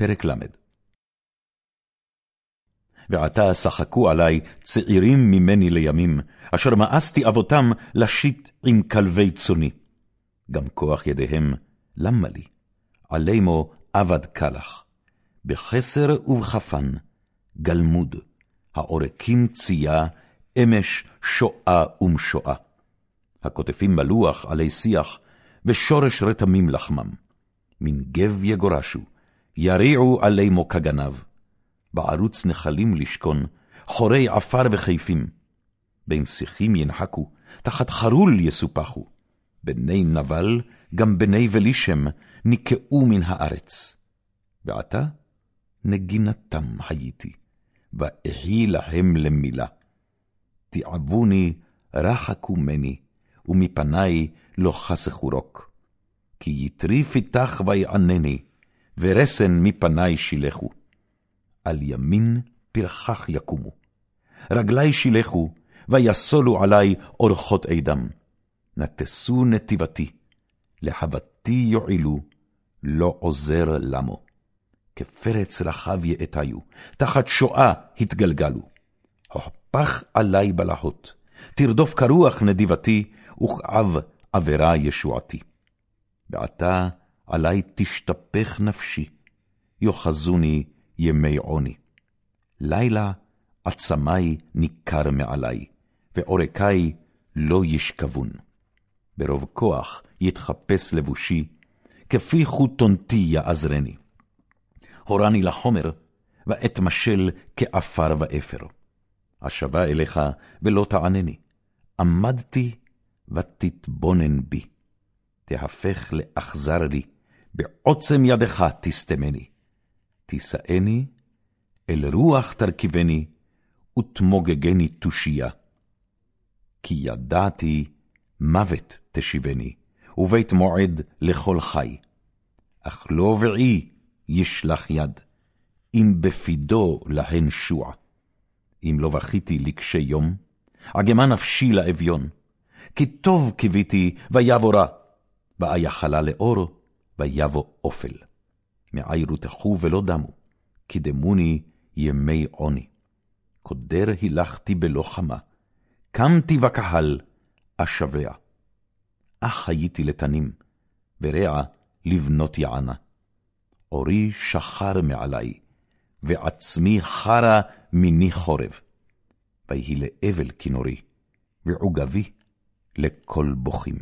פרק ל. ועתה שחקו עלי צעירים ממני לימים, אשר מאסתי אבותם לשיט עם כלבי צוני. גם כוח ידיהם, למה לי? עלימו עבד קלח. בחסר ובחפן, גלמוד, העורקים צייה, אמש שואה ומשואה. הכותפים בלוח עלי שיח, ושורש רתמים לחמם. מן גב יגורשו, יריעו עלימו כגנב. בערוץ נחלים לשכון, חורי עפר וחיפים. בין שיחים ינחקו, תחת חרול יסופחו. בני נבל, גם בני ולישם, נקעו מן הארץ. ועתה נגינתם הייתי, ואהי להם למילה. תיעבוני רחקו מני, ומפני לא חסכו רוק. כי יתרי פיתח ויענני, ורסן מפני שילכו. על ימין פרחח יקומו. רגלי שילכו, ויסולו עלי אורחות עדם. נטסו נתיבתי, להבתי יועילו, לא עוזר למו. כפרץ רחב יאטיו, תחת שואה התגלגלו. הפך עלי בלהות, תרדוף כרוח נדיבתי, וכאב עבירה ישועתי. ועתה עלי תשתפך נפשי, יאחזוני ימי עוני. לילה עצמי ניכר מעלי, ועורקי לא ישכבון. ברוב כוח יתחפש לבושי, כפי חוטונתי יעזרני. הורני לחומר, ואת משל כעפר ואפר. אשבה אליך ולא תענני, עמדתי ותתבונן בי. תהפך לאכזר לי, בעוצם ידך תסתמני. תישאני, אל רוח תרכיבני, ותמוגגני תושייה. כי ידעתי מוות תשיבני, ובית מועד לכל חי. אך לא ועי ישלח יד, אם בפידו להן שוע. אם לא בכיתי לקשי יום, עגמה נפשי לאביון. כי טוב קיוויתי, ויבוא רע, ואייחלה לאור, ויבוא אופל. מעי רותחו ולא דמו, קידמוני ימי עוני. קודר הילכתי בלא חמה, קמתי בקהל, אשבע. אך הייתי לתנים, ורע לבנות יענה. אורי שחר מעלי, ועצמי חרה מיני חורב. ויהי לאבל כינורי, ועוגבי לכל בוכים.